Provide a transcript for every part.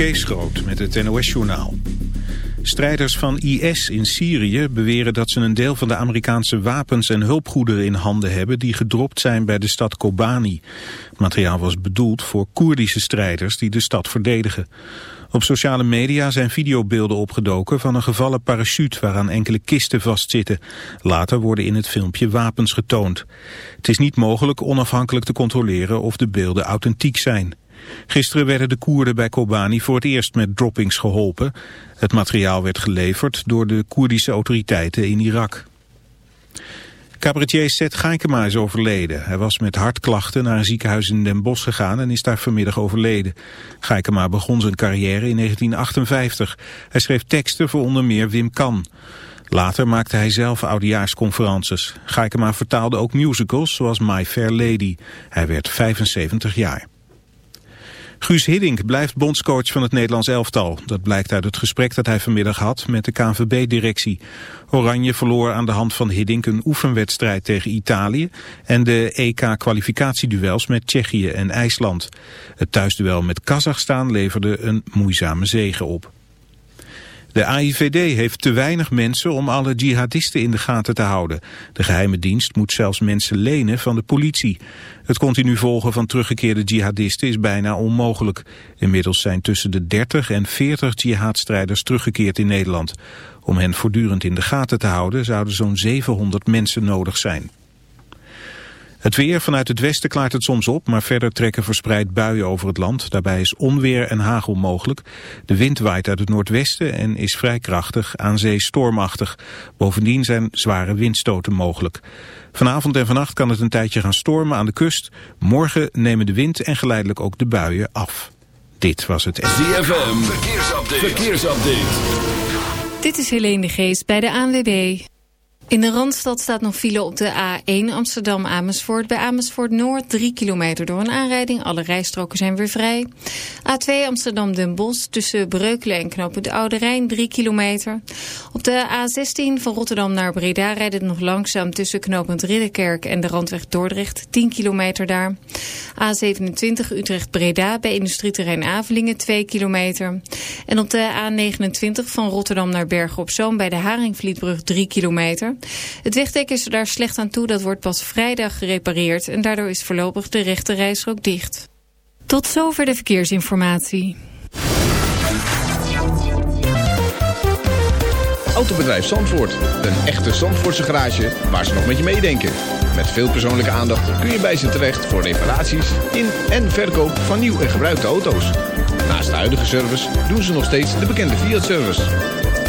Kees Groot met het NOS-journaal. Strijders van IS in Syrië beweren dat ze een deel van de Amerikaanse wapens en hulpgoederen in handen hebben die gedropt zijn bij de stad Kobani. Materiaal was bedoeld voor Koerdische strijders die de stad verdedigen. Op sociale media zijn videobeelden opgedoken van een gevallen parachute waaraan enkele kisten vastzitten. Later worden in het filmpje wapens getoond. Het is niet mogelijk onafhankelijk te controleren of de beelden authentiek zijn. Gisteren werden de Koerden bij Kobani voor het eerst met droppings geholpen. Het materiaal werd geleverd door de Koerdische autoriteiten in Irak. Cabaretier Seth Gaaikema is overleden. Hij was met hartklachten naar een ziekenhuis in Den Bosch gegaan en is daar vanmiddag overleden. Gaaikema begon zijn carrière in 1958. Hij schreef teksten voor onder meer Wim Kan. Later maakte hij zelf oudejaarsconferences. Gaaikema vertaalde ook musicals zoals My Fair Lady. Hij werd 75 jaar. Guus Hiddink blijft bondscoach van het Nederlands elftal. Dat blijkt uit het gesprek dat hij vanmiddag had met de KNVB-directie. Oranje verloor aan de hand van Hiddink een oefenwedstrijd tegen Italië... en de EK-kwalificatieduels met Tsjechië en IJsland. Het thuisduel met Kazachstan leverde een moeizame zege op. De AIVD heeft te weinig mensen om alle jihadisten in de gaten te houden. De geheime dienst moet zelfs mensen lenen van de politie. Het continu volgen van teruggekeerde jihadisten is bijna onmogelijk. Inmiddels zijn tussen de 30 en 40 jihadstrijders teruggekeerd in Nederland. Om hen voortdurend in de gaten te houden zouden zo'n 700 mensen nodig zijn. Het weer vanuit het westen klaart het soms op, maar verder trekken verspreid buien over het land. Daarbij is onweer en hagel mogelijk. De wind waait uit het noordwesten en is vrij krachtig, aan zee stormachtig. Bovendien zijn zware windstoten mogelijk. Vanavond en vannacht kan het een tijdje gaan stormen aan de kust. Morgen nemen de wind en geleidelijk ook de buien af. Dit was het... ZFM, verkeersupdate. verkeersupdate. Dit is Helene de Geest bij de ANWB. In de Randstad staat nog file op de A1 Amsterdam-Amersfoort. Bij Amersfoort Noord 3 kilometer door een aanrijding. Alle rijstroken zijn weer vrij. A2 Amsterdam-Den Bosch tussen Breukelen en Knopen de Oude Rijn 3 kilometer. Op de A16 van Rotterdam naar Breda rijdt het nog langzaam tussen Knopend Ridderkerk en de Randweg Dordrecht. 10 kilometer daar. A27 Utrecht-Breda bij industrieterrein Avelingen 2 kilometer. En op de A29 van Rotterdam naar Bergen op Zoom bij de Haringvlietbrug 3 kilometer. Het wegdek is er daar slecht aan toe. Dat wordt pas vrijdag gerepareerd. En daardoor is voorlopig de rechte reisrook dicht. Tot zover de verkeersinformatie. Autobedrijf Zandvoort. Een echte Zandvoortse garage waar ze nog met je meedenken. Met veel persoonlijke aandacht kun je bij ze terecht voor reparaties in en verkoop van nieuw en gebruikte auto's. Naast de huidige service doen ze nog steeds de bekende Fiat-service.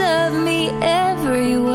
of me everywhere.